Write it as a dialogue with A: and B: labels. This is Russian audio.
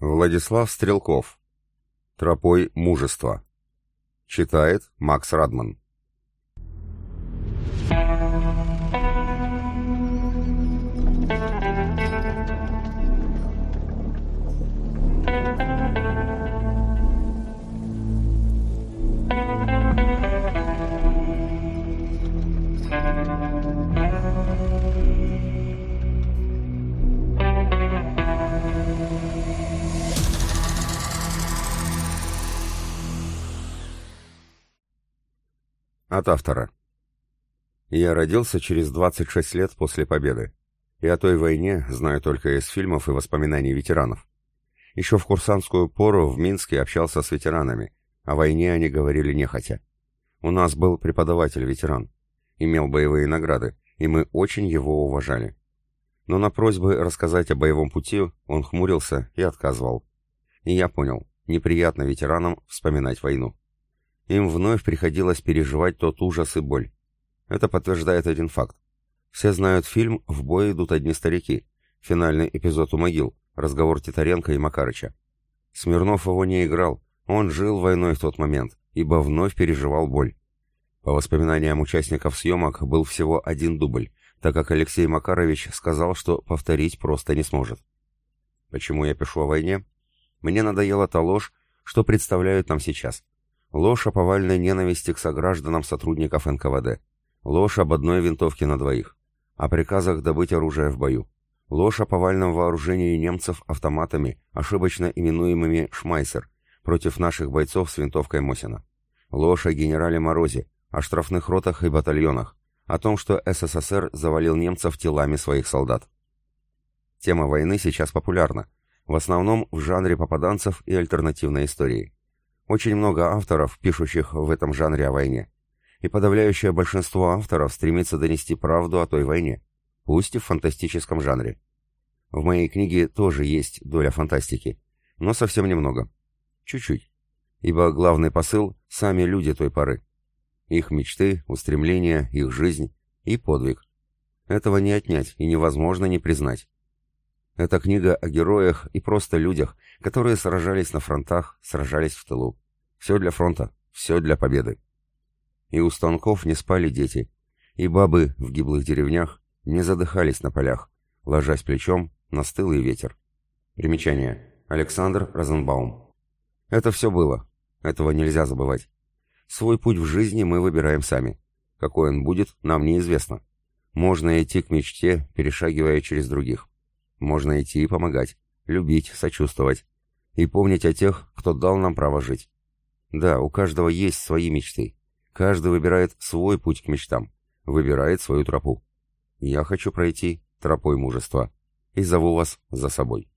A: Владислав Стрелков. Тропой мужества. Читает Макс Радман. От автора. Я родился через 26 лет после победы. И о той войне знаю только из фильмов и воспоминаний ветеранов. Еще в курсантскую пору в Минске общался с ветеранами. О войне они говорили нехотя. У нас был преподаватель-ветеран. Имел боевые награды, и мы очень его уважали. Но на просьбы рассказать о боевом пути он хмурился и отказывал. И я понял, неприятно ветеранам вспоминать войну им вновь приходилось переживать тот ужас и боль. Это подтверждает один факт. Все знают фильм «В бой идут одни старики», финальный эпизод у могил, разговор Титаренко и Макарыча. Смирнов его не играл, он жил войной в тот момент, ибо вновь переживал боль. По воспоминаниям участников съемок был всего один дубль, так как Алексей Макарович сказал, что повторить просто не сможет. Почему я пишу о войне? Мне надоела та ложь, что представляют нам сейчас. Ложь о повальной ненависти к согражданам сотрудников НКВД. Ложь об одной винтовке на двоих. О приказах добыть оружие в бою. Ложь о повальном вооружении немцев автоматами, ошибочно именуемыми «Шмайсер», против наших бойцов с винтовкой Мосина. Ложь о генерале Морозе, о штрафных ротах и батальонах, о том, что СССР завалил немцев телами своих солдат. Тема войны сейчас популярна, в основном в жанре попаданцев и альтернативной истории. Очень много авторов, пишущих в этом жанре о войне. И подавляющее большинство авторов стремится донести правду о той войне, пусть и в фантастическом жанре. В моей книге тоже есть доля фантастики, но совсем немного. Чуть-чуть. Ибо главный посыл – сами люди той поры. Их мечты, устремления, их жизнь и подвиг. Этого не отнять и невозможно не признать. Это книга о героях и просто людях, которые сражались на фронтах, сражались в тылу. Все для фронта, все для победы. И у станков не спали дети, и бабы в гиблых деревнях не задыхались на полях, ложась плечом на стылый ветер. Примечание. Александр Розенбаум. Это все было. Этого нельзя забывать. Свой путь в жизни мы выбираем сами. Какой он будет, нам неизвестно. Можно идти к мечте, перешагивая через других. Можно идти и помогать, любить, сочувствовать. И помнить о тех, кто дал нам право жить. Да, у каждого есть свои мечты. Каждый выбирает свой путь к мечтам, выбирает свою тропу. Я хочу пройти тропой мужества и зову вас за собой.